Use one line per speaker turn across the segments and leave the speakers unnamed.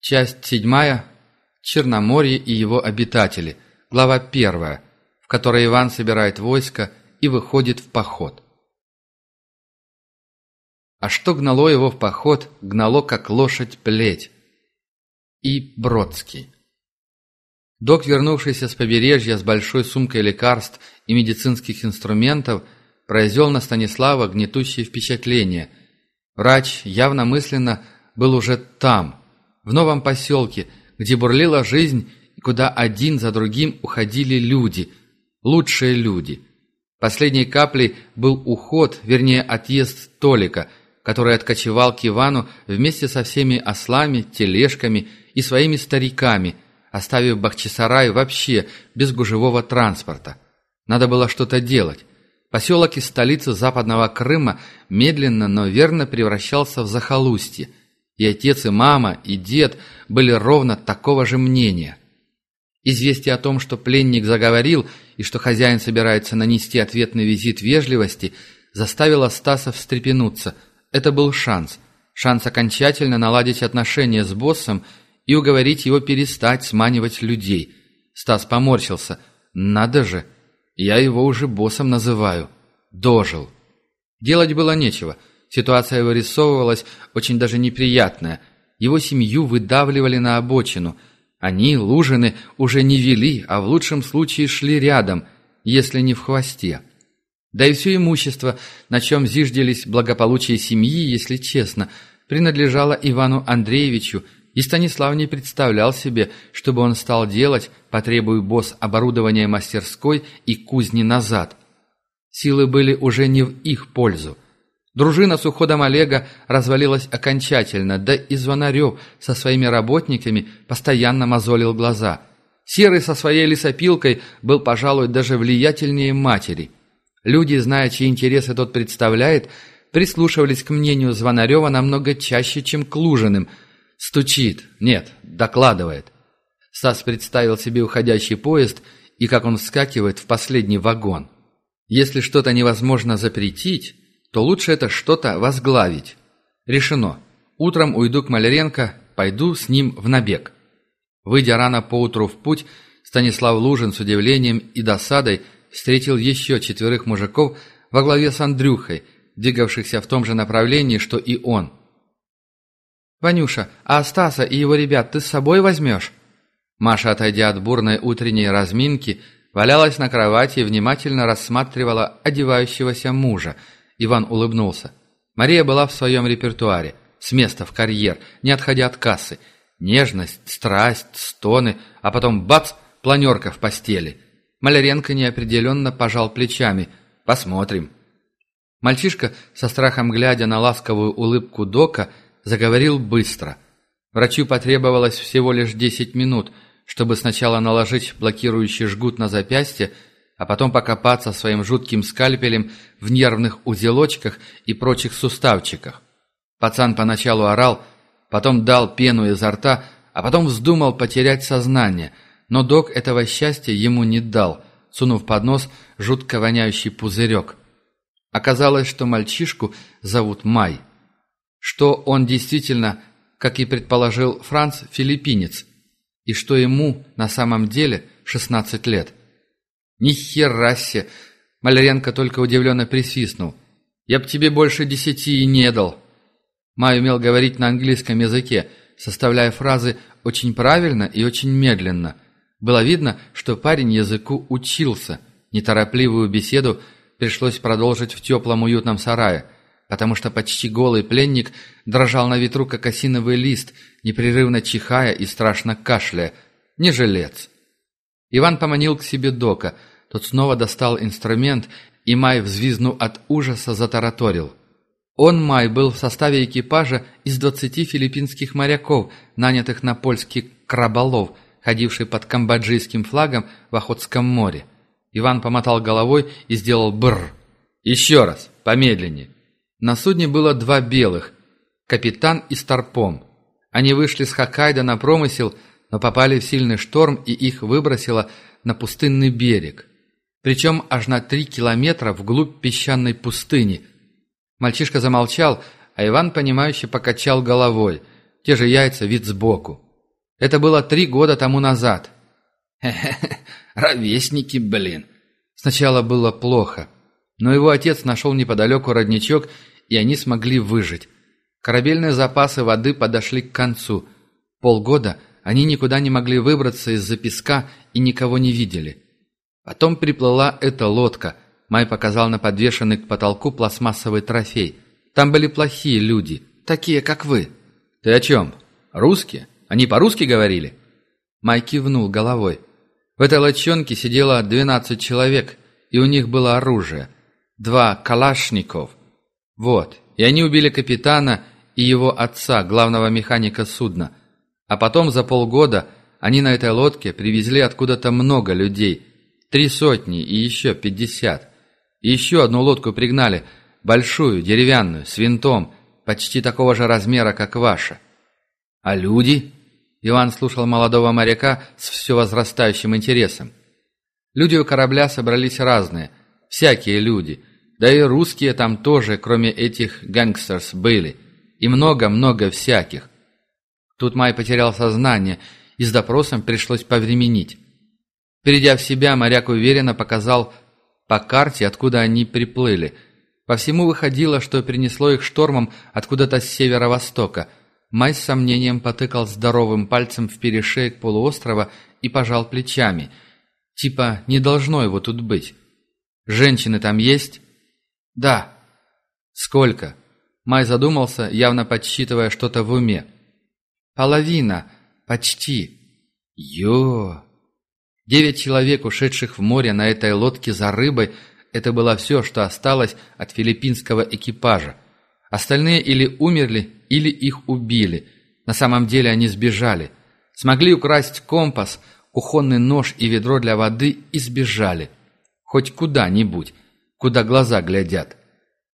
Часть седьмая. Черноморье и его обитатели. Глава первая, в которой Иван собирает войско и выходит в поход. А что гнало его в поход, гнало как лошадь плеть. И Бродский. Док, вернувшийся с побережья с большой сумкой лекарств и медицинских инструментов, произвел на Станислава гнетущее впечатление. Врач явно мысленно был уже там, в новом поселке, где бурлила жизнь и куда один за другим уходили люди, лучшие люди. Последней каплей был уход, вернее отъезд Толика, который откочевал к Ивану вместе со всеми ослами, тележками и своими стариками, оставив Бахчисарай вообще без гужевого транспорта. Надо было что-то делать. Поселок из столицы Западного Крыма медленно, но верно превращался в захолустье – и отец, и мама, и дед были ровно такого же мнения. Известие о том, что пленник заговорил и что хозяин собирается нанести ответный визит вежливости, заставило Стаса встрепенуться. Это был шанс. Шанс окончательно наладить отношения с боссом и уговорить его перестать сманивать людей. Стас поморщился. «Надо же! Я его уже боссом называю. Дожил!» Делать было нечего – Ситуация вырисовывалась очень даже неприятная. Его семью выдавливали на обочину. Они, Лужины, уже не вели, а в лучшем случае шли рядом, если не в хвосте. Да и все имущество, на чем зиждились благополучие семьи, если честно, принадлежало Ивану Андреевичу, и Станислав не представлял себе, чтобы он стал делать, потребуя босс оборудования мастерской и кузни назад. Силы были уже не в их пользу – Дружина с уходом Олега развалилась окончательно, да и Звонарев со своими работниками постоянно мозолил глаза. Серый со своей лесопилкой был, пожалуй, даже влиятельнее матери. Люди, зная, чьи интересы тот представляет, прислушивались к мнению Звонарева намного чаще, чем к Лужиным. Стучит, нет, докладывает. Стас представил себе уходящий поезд и как он вскакивает в последний вагон. Если что-то невозможно запретить то лучше это что-то возглавить. Решено. Утром уйду к Маляренко, пойду с ним в набег. Выйдя рано поутру в путь, Станислав Лужин с удивлением и досадой встретил еще четверых мужиков во главе с Андрюхой, двигавшихся в том же направлении, что и он. «Ванюша, а Стаса и его ребят ты с собой возьмешь?» Маша, отойдя от бурной утренней разминки, валялась на кровати и внимательно рассматривала одевающегося мужа – Иван улыбнулся. Мария была в своем репертуаре, с места в карьер, не отходя от кассы. Нежность, страсть, стоны, а потом бац, планерка в постели. Маляренко неопределенно пожал плечами. «Посмотрим». Мальчишка, со страхом глядя на ласковую улыбку Дока, заговорил быстро. Врачу потребовалось всего лишь десять минут, чтобы сначала наложить блокирующий жгут на запястье, а потом покопаться своим жутким скальпелем в нервных узелочках и прочих суставчиках. Пацан поначалу орал, потом дал пену изо рта, а потом вздумал потерять сознание, но док этого счастья ему не дал, сунув под нос жутко воняющий пузырек. Оказалось, что мальчишку зовут Май. Что он действительно, как и предположил Франц, филиппинец, и что ему на самом деле 16 лет. «Ни хера себе!» Маляренко только удивленно присвистнул. «Я б тебе больше десяти и не дал». Май умел говорить на английском языке, составляя фразы очень правильно и очень медленно. Было видно, что парень языку учился. Неторопливую беседу пришлось продолжить в теплом уютном сарае, потому что почти голый пленник дрожал на ветру, как осиновый лист, непрерывно чихая и страшно кашляя. Не жилец. Иван поманил к себе Дока. Тот снова достал инструмент, и Май, взвизнув от ужаса, затараторил. Он, Май, был в составе экипажа из двадцати филиппинских моряков, нанятых на польский краболов, ходивший под камбоджийским флагом в Охотском море. Иван помотал головой и сделал бррр. «Еще раз, помедленнее». На судне было два белых – капитан и старпом. Они вышли с Хоккайдо на промысел – но попали в сильный шторм и их выбросило на пустынный берег. Причем аж на три километра вглубь песчаной пустыни. Мальчишка замолчал, а Иван, понимающе покачал головой. Те же яйца, вид сбоку. Это было три года тому назад.
Хе-хе, ровесники, блин.
Сначала было плохо, но его отец нашел неподалеку родничок, и они смогли выжить. Корабельные запасы воды подошли к концу. Полгода они никуда не могли выбраться из-за песка и никого не видели. Потом приплыла эта лодка. Май показал на подвешенный к потолку пластмассовый трофей. Там были плохие люди, такие, как вы.
Ты о чем? Русские? Они по-русски говорили?»
Май кивнул головой. В этой лодчонке сидело двенадцать человек, и у них было оружие. Два калашников. Вот. И они убили капитана и его отца, главного механика судна. А потом за полгода они на этой лодке привезли откуда-то много людей. Три сотни и еще пятьдесят. И еще одну лодку пригнали, большую, деревянную, с винтом, почти такого же размера, как ваша. А люди? Иван слушал молодого моряка с все возрастающим интересом. Люди у корабля собрались разные, всякие люди, да и русские там тоже, кроме этих гангстерс, были, и много-много всяких. Тут Май потерял сознание, и с допросом пришлось повременить. Придя в себя, моряк уверенно показал по карте, откуда они приплыли. По всему выходило, что принесло их штормом откуда-то с северо-востока – Май с сомнением потыкал здоровым пальцем в перешеек полуострова и пожал плечами. Типа, не должно его тут быть. «Женщины там есть?» «Да». «Сколько?» Май задумался, явно подсчитывая что-то в уме. «Половина. Почти». «Ё!» Девять человек, ушедших в море на этой лодке за рыбой, это было все, что осталось от филиппинского экипажа. Остальные или умерли, или их убили. На самом деле они сбежали. Смогли украсть компас, кухонный нож и ведро для воды и сбежали. Хоть куда-нибудь, куда глаза глядят.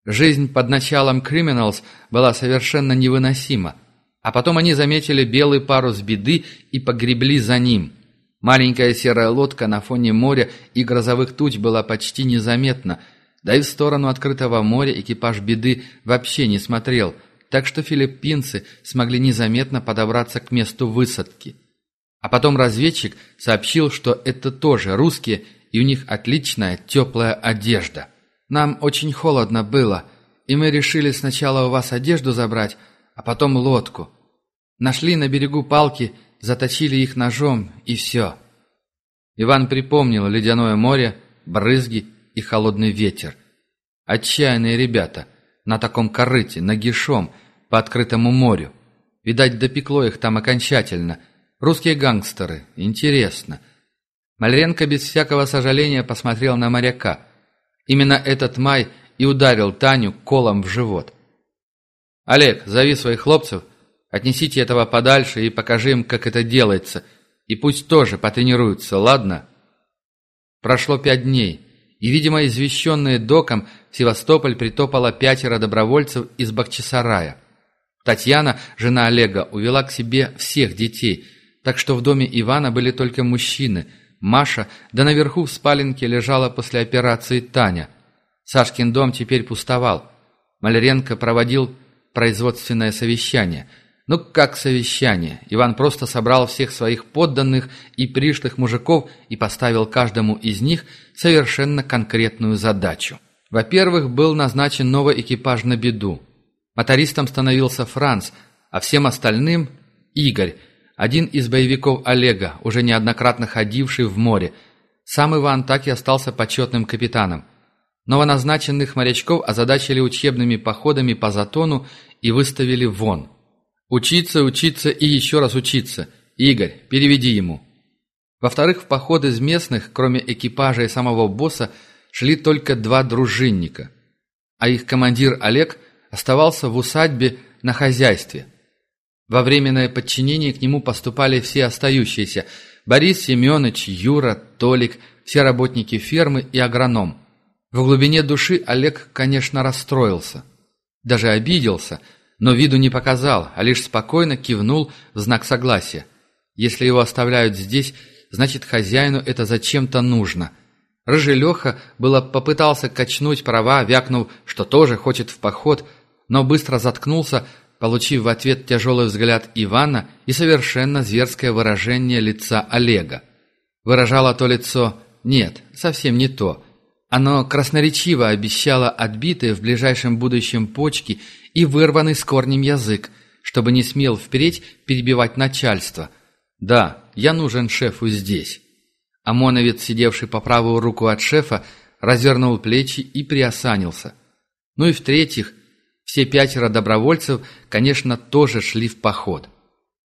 Жизнь под началом Criminals была совершенно невыносима. А потом они заметили белый парус беды и погребли за ним. Маленькая серая лодка на фоне моря и грозовых туч была почти незаметна, да и в сторону открытого моря экипаж беды вообще не смотрел – так что филиппинцы смогли незаметно подобраться к месту высадки. А потом разведчик сообщил, что это тоже русские, и у них отличная теплая одежда. Нам очень холодно было, и мы решили сначала у вас одежду забрать, а потом лодку. Нашли на берегу палки, заточили их ножом, и все. Иван припомнил ледяное море, брызги и холодный ветер. Отчаянные ребята, на таком корыте, нагишом – по открытому морю. Видать, допекло их там окончательно. Русские гангстеры. Интересно. Мальренко без всякого сожаления посмотрел на моряка. Именно этот май и ударил Таню колом в живот. «Олег, зови своих хлопцев, отнесите этого подальше и покажи им, как это делается, и пусть тоже потренируются, ладно?» Прошло пять дней, и, видимо, извещенные доком, в Севастополь притопало пятеро добровольцев из Бахчисарая. Татьяна, жена Олега, увела к себе всех детей, так что в доме Ивана были только мужчины. Маша, да наверху в спаленке лежала после операции Таня. Сашкин дом теперь пустовал. Маляренко проводил производственное совещание. Ну, как совещание? Иван просто собрал всех своих подданных и пришлых мужиков и поставил каждому из них совершенно конкретную задачу. Во-первых, был назначен новый экипаж на беду. Мотористом становился Франц, а всем остальным – Игорь, один из боевиков Олега, уже неоднократно ходивший в море. Сам Иван так и остался почетным капитаном. Новоназначенных морячков озадачили учебными походами по затону и выставили вон. Учиться, учиться и еще раз учиться. Игорь, переведи ему. Во-вторых, в поход из местных, кроме экипажа и самого босса, шли только два дружинника. А их командир Олег оставался в усадьбе на хозяйстве. Во временное подчинение к нему поступали все остающиеся – Борис Семенович, Юра, Толик, все работники фермы и агроном. В глубине души Олег, конечно, расстроился. Даже обиделся, но виду не показал, а лишь спокойно кивнул в знак согласия. Если его оставляют здесь, значит хозяину это зачем-то нужно – Рыжий Леха было попытался качнуть права, вякнув, что тоже хочет в поход, но быстро заткнулся, получив в ответ тяжелый взгляд Ивана и совершенно зверское выражение лица Олега. Выражало то лицо «нет, совсем не то». Оно красноречиво обещало отбитые в ближайшем будущем почки и вырванный с корнем язык, чтобы не смел впредь перебивать начальство. «Да, я нужен шефу здесь». ОМОНовец, сидевший по правую руку от шефа, развернул плечи и приосанился. Ну и в-третьих, все пятеро добровольцев, конечно, тоже шли в поход.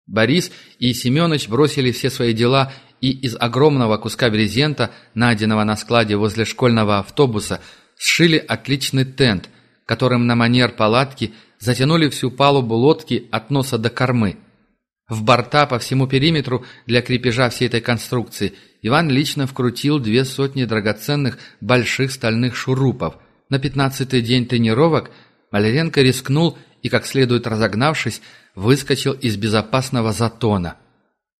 Борис и Семенович бросили все свои дела и из огромного куска брезента, найденного на складе возле школьного автобуса, сшили отличный тент, которым на манер палатки затянули всю палубу лодки от носа до кормы. В борта по всему периметру для крепежа всей этой конструкции Иван лично вкрутил две сотни драгоценных больших стальных шурупов. На пятнадцатый день тренировок Маляренко рискнул и, как следует разогнавшись, выскочил из безопасного затона.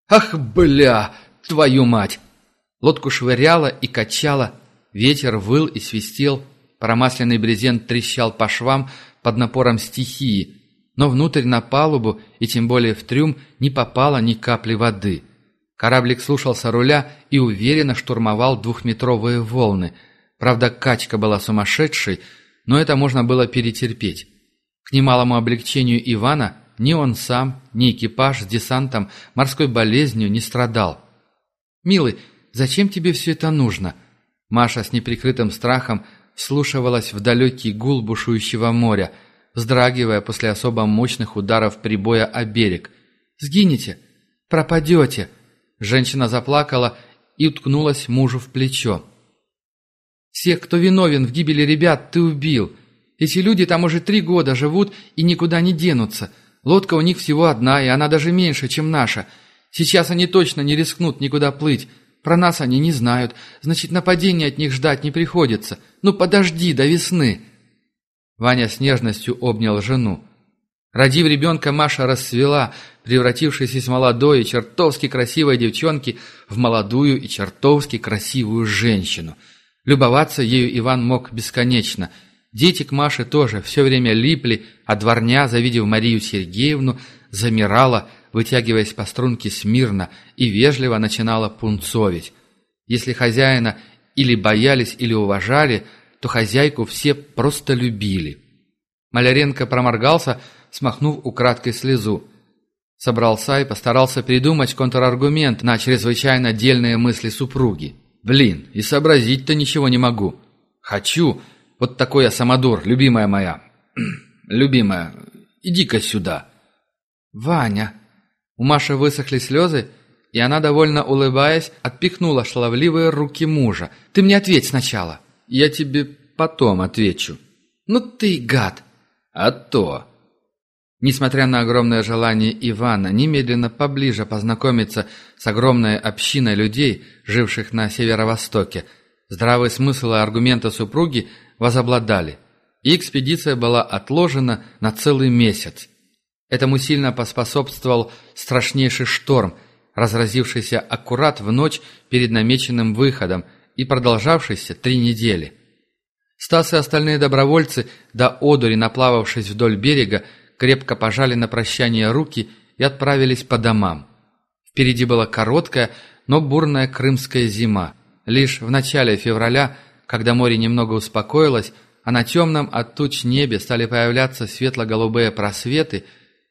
«Ах, бля! Твою мать!» Лодку швыряло и качало, ветер выл и свистел, промасленный брезент трещал по швам под напором стихии, но внутрь на палубу и тем более в трюм не попало ни капли воды. Кораблик слушался руля и уверенно штурмовал двухметровые волны. Правда, качка была сумасшедшей, но это можно было перетерпеть. К немалому облегчению Ивана ни он сам, ни экипаж с десантом морской болезнью не страдал. «Милый, зачем тебе все это нужно?» Маша с неприкрытым страхом вслушивалась в далекий гул бушующего моря – вздрагивая после особо мощных ударов прибоя о берег. «Сгинете! Пропадете!» Женщина заплакала и уткнулась мужу в плечо. «Всех, кто виновен в гибели ребят, ты убил. Эти люди там уже три года живут и никуда не денутся. Лодка у них всего одна, и она даже меньше, чем наша. Сейчас они точно не рискнут никуда плыть. Про нас они не знают, значит, нападения от них ждать не приходится. Ну подожди до весны!» Ваня с нежностью обнял жену. Родив ребенка, Маша расцвела, превратившись из молодой и чертовски красивой девчонки в молодую и чертовски красивую женщину. Любоваться ею Иван мог бесконечно. Дети к Маше тоже все время липли, а дворня, завидев Марию Сергеевну, замирала, вытягиваясь по струнке смирно, и вежливо начинала пунцовить. Если хозяина или боялись, или уважали – то хозяйку все просто любили. Маляренко проморгался, смахнув украдкой слезу. Собрался и постарался придумать контраргумент на чрезвычайно дельные мысли супруги. «Блин, и сообразить-то ничего не могу. Хочу. Вот такой я самодур, любимая моя. любимая, иди-ка сюда». «Ваня!» У Маши высохли слезы, и она, довольно улыбаясь, отпихнула шаловливые руки мужа. «Ты мне ответь сначала!» Я тебе потом отвечу. Ну ты гад. А то. Несмотря на огромное желание Ивана немедленно поближе познакомиться с огромной общиной людей, живших на северо-востоке, здравый смысл и аргументы супруги возобладали, и экспедиция была отложена на целый месяц. Этому сильно поспособствовал страшнейший шторм, разразившийся аккурат в ночь перед намеченным выходом – и продолжавшийся три недели. Стас и остальные добровольцы, до одури наплававшись вдоль берега, крепко пожали на прощание руки и отправились по домам. Впереди была короткая, но бурная крымская зима. Лишь в начале февраля, когда море немного успокоилось, а на темном от туч небе стали появляться светло-голубые просветы,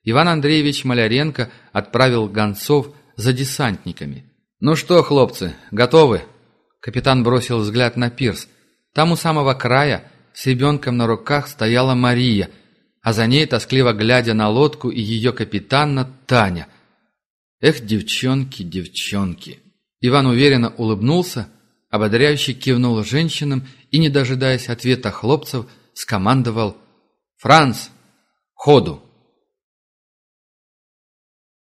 Иван Андреевич Маляренко отправил гонцов за десантниками. «Ну что, хлопцы, готовы?» Капитан бросил взгляд на пирс. Там у самого края с ребенком на руках стояла Мария, а за ней, тоскливо глядя на лодку и ее капитана, Таня. Эх, девчонки, девчонки. Иван уверенно улыбнулся, ободряюще кивнул женщинам и, не дожидаясь ответа хлопцев, скомандовал «Франц, ходу!»